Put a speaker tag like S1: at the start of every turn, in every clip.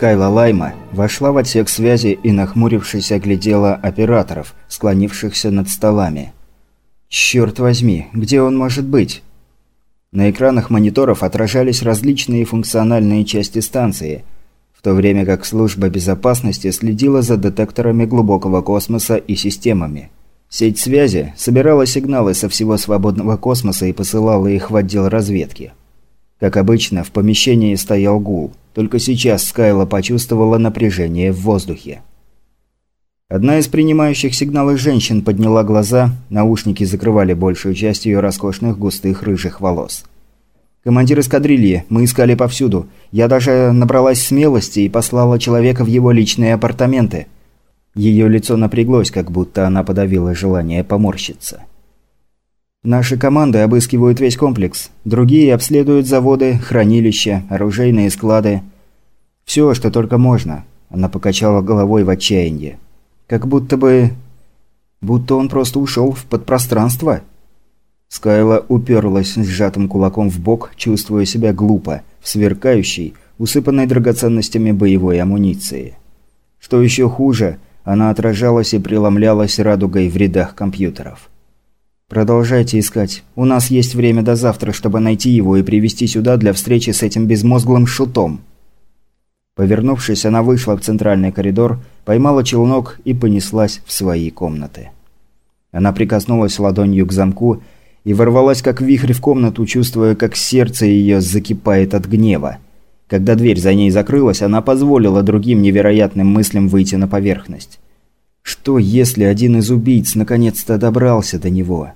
S1: Скайла Лайма вошла в отсек связи и, нахмурившись, оглядела операторов, склонившихся над столами. «Черт возьми, где он может быть?» На экранах мониторов отражались различные функциональные части станции, в то время как служба безопасности следила за детекторами глубокого космоса и системами. Сеть связи собирала сигналы со всего свободного космоса и посылала их в отдел разведки. Как обычно, в помещении стоял гул. Только сейчас Скайла почувствовала напряжение в воздухе. Одна из принимающих сигналы женщин подняла глаза, наушники закрывали большую часть ее роскошных густых рыжих волос. «Командир эскадрильи, мы искали повсюду. Я даже набралась смелости и послала человека в его личные апартаменты». Ее лицо напряглось, как будто она подавила желание поморщиться. Наши команды обыскивают весь комплекс. Другие обследуют заводы, хранилища, оружейные склады. Все, что только можно. Она покачала головой в отчаянии. Как будто бы... Будто он просто ушел в подпространство. Скайла уперлась сжатым кулаком в бок, чувствуя себя глупо, в сверкающей, усыпанной драгоценностями боевой амуниции. Что еще хуже, она отражалась и преломлялась радугой в рядах компьютеров. «Продолжайте искать. У нас есть время до завтра, чтобы найти его и привести сюда для встречи с этим безмозглым шутом». Повернувшись, она вышла в центральный коридор, поймала челнок и понеслась в свои комнаты. Она прикоснулась ладонью к замку и ворвалась как вихрь в комнату, чувствуя, как сердце ее закипает от гнева. Когда дверь за ней закрылась, она позволила другим невероятным мыслям выйти на поверхность. Что, если один из убийц наконец-то добрался до него?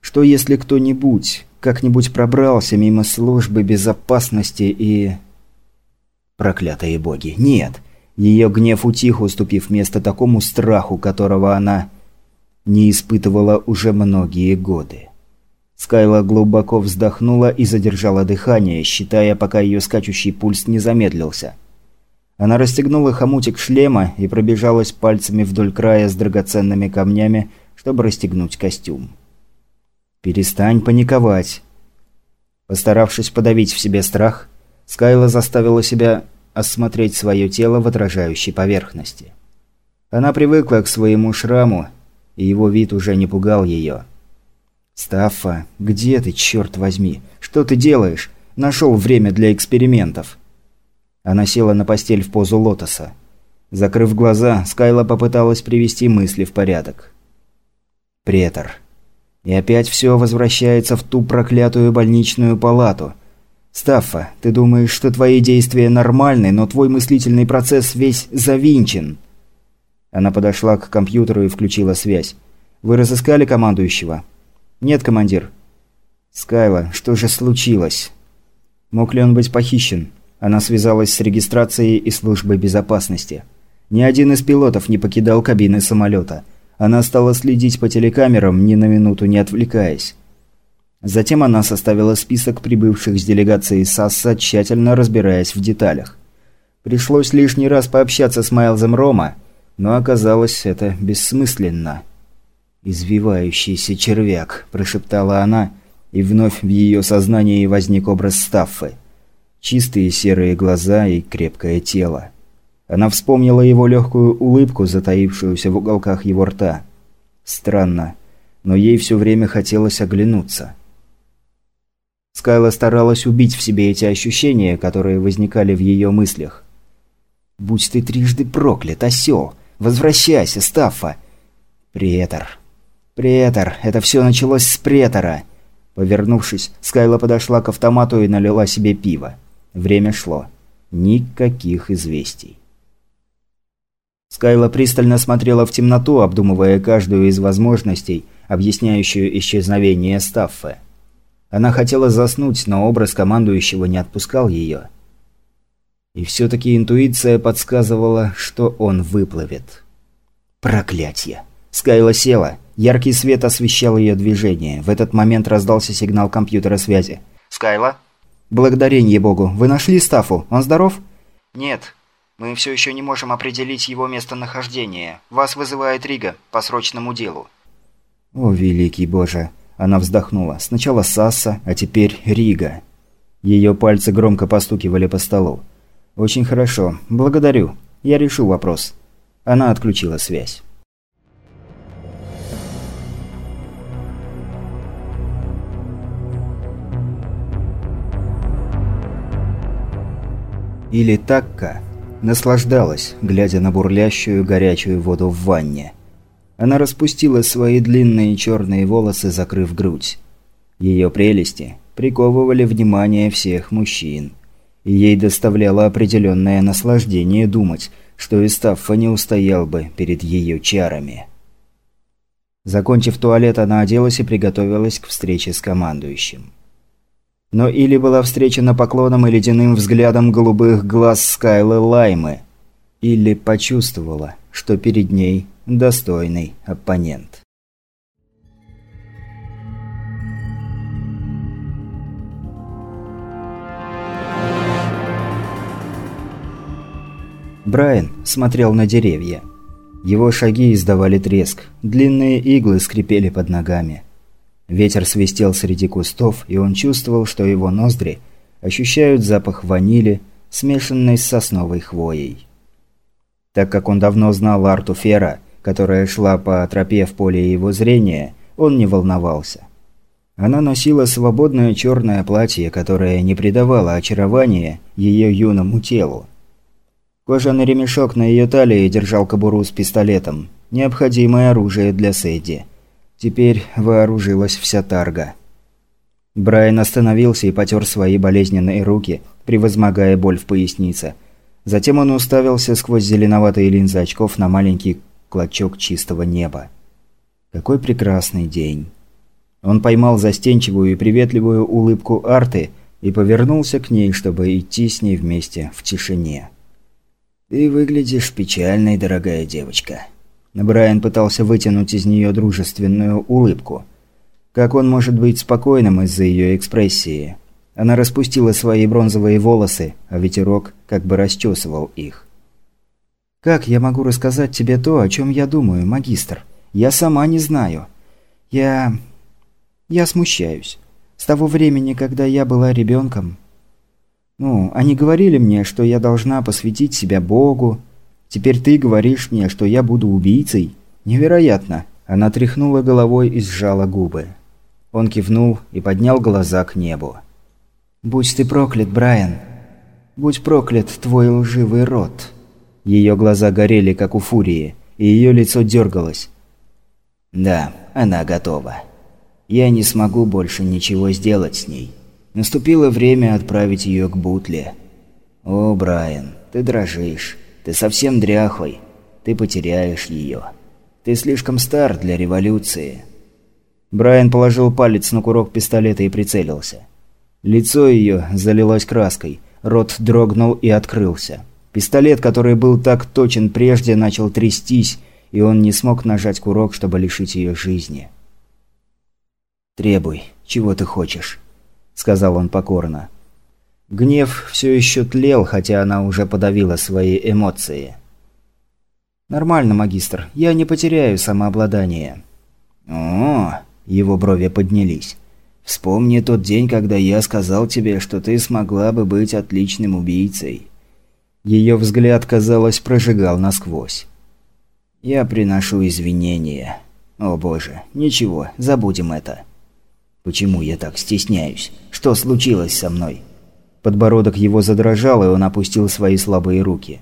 S1: Что если кто-нибудь как-нибудь пробрался мимо службы безопасности и... Проклятые боги, нет. Ее гнев утих, уступив место такому страху, которого она не испытывала уже многие годы. Скайла глубоко вздохнула и задержала дыхание, считая, пока ее скачущий пульс не замедлился. Она расстегнула хомутик шлема и пробежалась пальцами вдоль края с драгоценными камнями, чтобы расстегнуть костюм. «Перестань паниковать». Постаравшись подавить в себе страх, Скайла заставила себя осмотреть свое тело в отражающей поверхности. Она привыкла к своему шраму, и его вид уже не пугал ее. «Стаффа, где ты, черт возьми? Что ты делаешь? Нашел время для экспериментов». Она села на постель в позу лотоса. Закрыв глаза, Скайла попыталась привести мысли в порядок. «Претор. И опять все возвращается в ту проклятую больничную палату. Стаффа, ты думаешь, что твои действия нормальны, но твой мыслительный процесс весь завинчен. Она подошла к компьютеру и включила связь. Вы разыскали командующего? Нет, командир. Скайла, что же случилось? Мог ли он быть похищен? Она связалась с регистрацией и службой безопасности. Ни один из пилотов не покидал кабины самолета – она стала следить по телекамерам, ни на минуту не отвлекаясь. Затем она составила список прибывших с делегацией САССа, тщательно разбираясь в деталях. Пришлось лишний раз пообщаться с Майлзом Рома, но оказалось это бессмысленно. «Извивающийся червяк», – прошептала она, и вновь в ее сознании возник образ Стаффы. Чистые серые глаза и крепкое тело. Она вспомнила его легкую улыбку, затаившуюся в уголках его рта. Странно, но ей все время хотелось оглянуться. Скайла старалась убить в себе эти ощущения, которые возникали в ее мыслях. «Будь ты трижды проклят, осел! Возвращайся, Стаффа!» «Претор! Претор! Это все началось с претора!» Повернувшись, Скайла подошла к автомату и налила себе пиво. Время шло. Никаких известий. Скайла пристально смотрела в темноту, обдумывая каждую из возможностей, объясняющую исчезновение Стаффе. Она хотела заснуть, но образ командующего не отпускал ее. И все-таки интуиция подсказывала, что он выплывет. Проклятье! Скайла села. Яркий свет освещал ее движение. В этот момент раздался сигнал компьютера связи. «Скайла?» «Благодарение Богу. Вы нашли Стафу? Он здоров?» «Нет. Мы все еще не можем определить его местонахождение. Вас вызывает Рига по срочному делу». «О, великий боже!» Она вздохнула. «Сначала Сасса, а теперь Рига». Ее пальцы громко постукивали по столу. «Очень хорошо. Благодарю. Я решу вопрос». Она отключила связь. Или Такка наслаждалась, глядя на бурлящую горячую воду в ванне. Она распустила свои длинные черные волосы, закрыв грудь. Ее прелести приковывали внимание всех мужчин. И ей доставляло определенное наслаждение думать, что Истаффа не устоял бы перед ее чарами. Закончив туалет, она оделась и приготовилась к встрече с командующим. Но или была встречена поклоном и ледяным взглядом голубых глаз Скайлы Лаймы, или почувствовала, что перед ней достойный оппонент. Брайан смотрел на деревья. Его шаги издавали треск, длинные иглы скрипели под ногами. Ветер свистел среди кустов, и он чувствовал, что его ноздри ощущают запах ванили, смешанный с сосновой хвоей. Так как он давно знал Арту Фера, которая шла по тропе в поле его зрения, он не волновался. Она носила свободное черное платье, которое не придавало очарования ее юному телу. Кожаный ремешок на ее талии держал кобуру с пистолетом, необходимое оружие для Сэдди – Теперь вооружилась вся тарга. Брайан остановился и потер свои болезненные руки, превозмогая боль в пояснице. Затем он уставился сквозь зеленоватые линзы очков на маленький клочок чистого неба. Какой прекрасный день. Он поймал застенчивую и приветливую улыбку Арты и повернулся к ней, чтобы идти с ней вместе в тишине. «Ты выглядишь печальной, дорогая девочка», Брайан пытался вытянуть из нее дружественную улыбку. Как он может быть спокойным из-за ее экспрессии? Она распустила свои бронзовые волосы, а ветерок как бы расчесывал их. «Как я могу рассказать тебе то, о чем я думаю, магистр? Я сама не знаю. Я... я смущаюсь. С того времени, когда я была ребенком. Ну, они говорили мне, что я должна посвятить себя Богу, Теперь ты говоришь мне, что я буду убийцей? Невероятно!» Она тряхнула головой и сжала губы. Он кивнул и поднял глаза к небу. «Будь ты проклят, Брайан! Будь проклят твой лживый рот!» Ее глаза горели, как у фурии, и ее лицо дергалось. «Да, она готова. Я не смогу больше ничего сделать с ней. Наступило время отправить ее к Бутле. О, Брайан, ты дрожишь. Ты совсем дряхлый. Ты потеряешь ее. Ты слишком стар для революции». Брайан положил палец на курок пистолета и прицелился. Лицо ее залилось краской, рот дрогнул и открылся. Пистолет, который был так точен прежде, начал трястись, и он не смог нажать курок, чтобы лишить ее жизни. «Требуй, чего ты хочешь», — сказал он покорно. Гнев все еще тлел, хотя она уже подавила свои эмоции. «Нормально, магистр. Я не потеряю самообладание». «О!» – его брови поднялись. «Вспомни тот день, когда я сказал тебе, что ты смогла бы быть отличным убийцей». Ее взгляд, казалось, прожигал насквозь. «Я приношу извинения. О боже, ничего, забудем это». «Почему я так стесняюсь? Что случилось со мной?» Подбородок его задрожал, и он опустил свои слабые руки.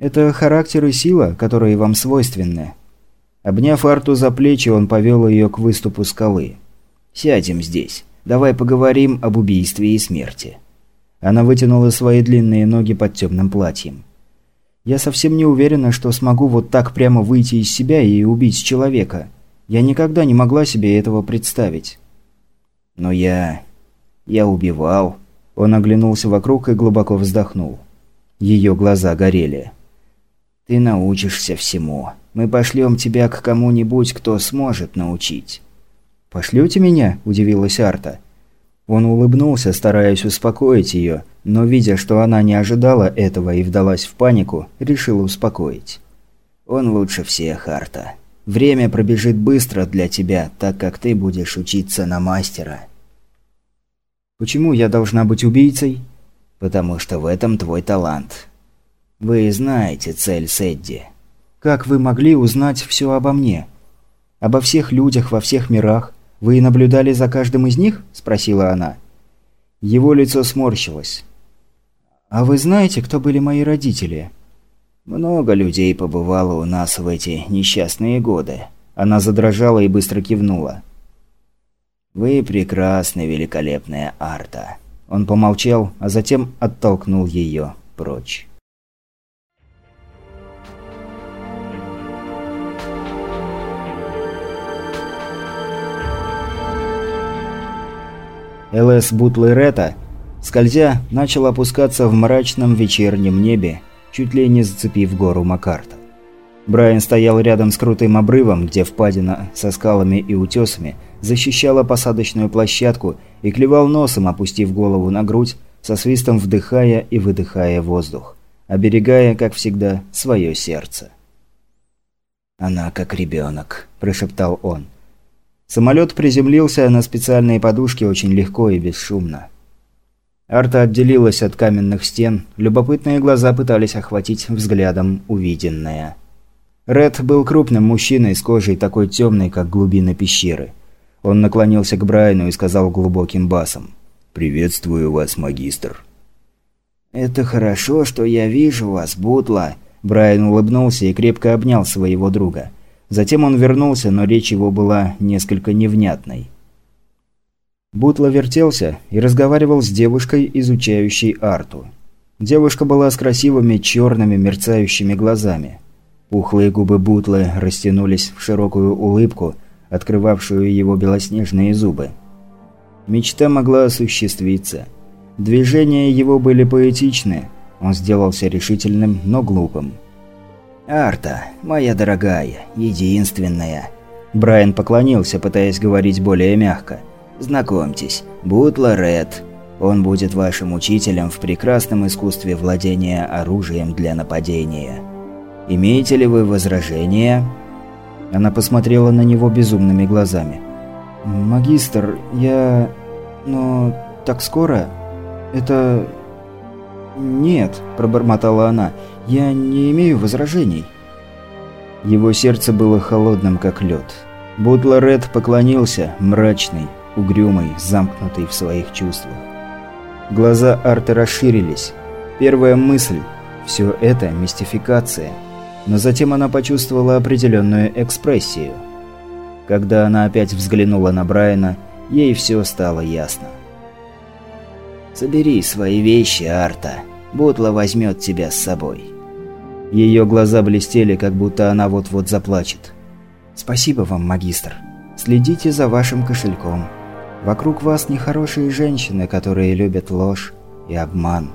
S1: «Это характер и сила, которые вам свойственны». Обняв Арту за плечи, он повел ее к выступу скалы. «Сядем здесь. Давай поговорим об убийстве и смерти». Она вытянула свои длинные ноги под темным платьем. «Я совсем не уверена, что смогу вот так прямо выйти из себя и убить человека. Я никогда не могла себе этого представить». «Но я... я убивал», он оглянулся вокруг и глубоко вздохнул. Ее глаза горели. «Ты научишься всему. Мы пошлем тебя к кому-нибудь, кто сможет научить». «Пошлете меня?» – удивилась Арта. Он улыбнулся, стараясь успокоить ее, но, видя, что она не ожидала этого и вдалась в панику, решил успокоить. «Он лучше всех, Арта. Время пробежит быстро для тебя, так как ты будешь учиться на мастера». Почему я должна быть убийцей? потому что в этом твой талант. Вы знаете цель Сэдди. Как вы могли узнать все обо мне? Обо всех людях во всех мирах? Вы наблюдали за каждым из них?» – спросила она. Его лицо сморщилось. «А вы знаете, кто были мои родители?» «Много людей побывало у нас в эти несчастные годы». Она задрожала и быстро кивнула. «Вы прекрасны, великолепная Арта». Он помолчал, а затем оттолкнул ее прочь. ЛС Бутлерета, скользя, начал опускаться в мрачном вечернем небе, чуть ли не зацепив гору Макарта. Брайан стоял рядом с крутым обрывом, где впадина со скалами и утесами защищала посадочную площадку и клевал носом, опустив голову на грудь, со свистом вдыхая и выдыхая воздух, оберегая, как всегда, свое сердце. «Она как ребенок», – прошептал он. Самолет приземлился на специальные подушки очень легко и бесшумно. Арта отделилась от каменных стен, любопытные глаза пытались охватить взглядом увиденное. Ред был крупным мужчиной с кожей такой темной, как глубина пещеры. Он наклонился к Брайану и сказал глубоким басом. «Приветствую вас, магистр». «Это хорошо, что я вижу вас, Бутла». Брайан улыбнулся и крепко обнял своего друга. Затем он вернулся, но речь его была несколько невнятной. Бутла вертелся и разговаривал с девушкой, изучающей арту. Девушка была с красивыми черными мерцающими глазами. Пухлые губы Бутлы растянулись в широкую улыбку, открывавшую его белоснежные зубы. Мечта могла осуществиться. Движения его были поэтичны, он сделался решительным, но глупым. «Арта, моя дорогая, единственная». Брайан поклонился, пытаясь говорить более мягко. «Знакомьтесь, Бутла Ред. Он будет вашим учителем в прекрасном искусстве владения оружием для нападения». «Имеете ли вы возражения?» Она посмотрела на него безумными глазами. «Магистр, я... но... так скоро? Это... нет», – пробормотала она. «Я не имею возражений». Его сердце было холодным, как лед. Будла Ред поклонился, мрачный, угрюмый, замкнутый в своих чувствах. Глаза Арта расширились. Первая мысль – все это мистификация – но затем она почувствовала определенную экспрессию. Когда она опять взглянула на Брайана, ей все стало ясно. «Собери свои вещи, Арта. Бутла возьмет тебя с собой». Ее глаза блестели, как будто она вот-вот заплачет. «Спасибо вам, магистр. Следите за вашим кошельком. Вокруг вас нехорошие женщины, которые любят ложь и обман».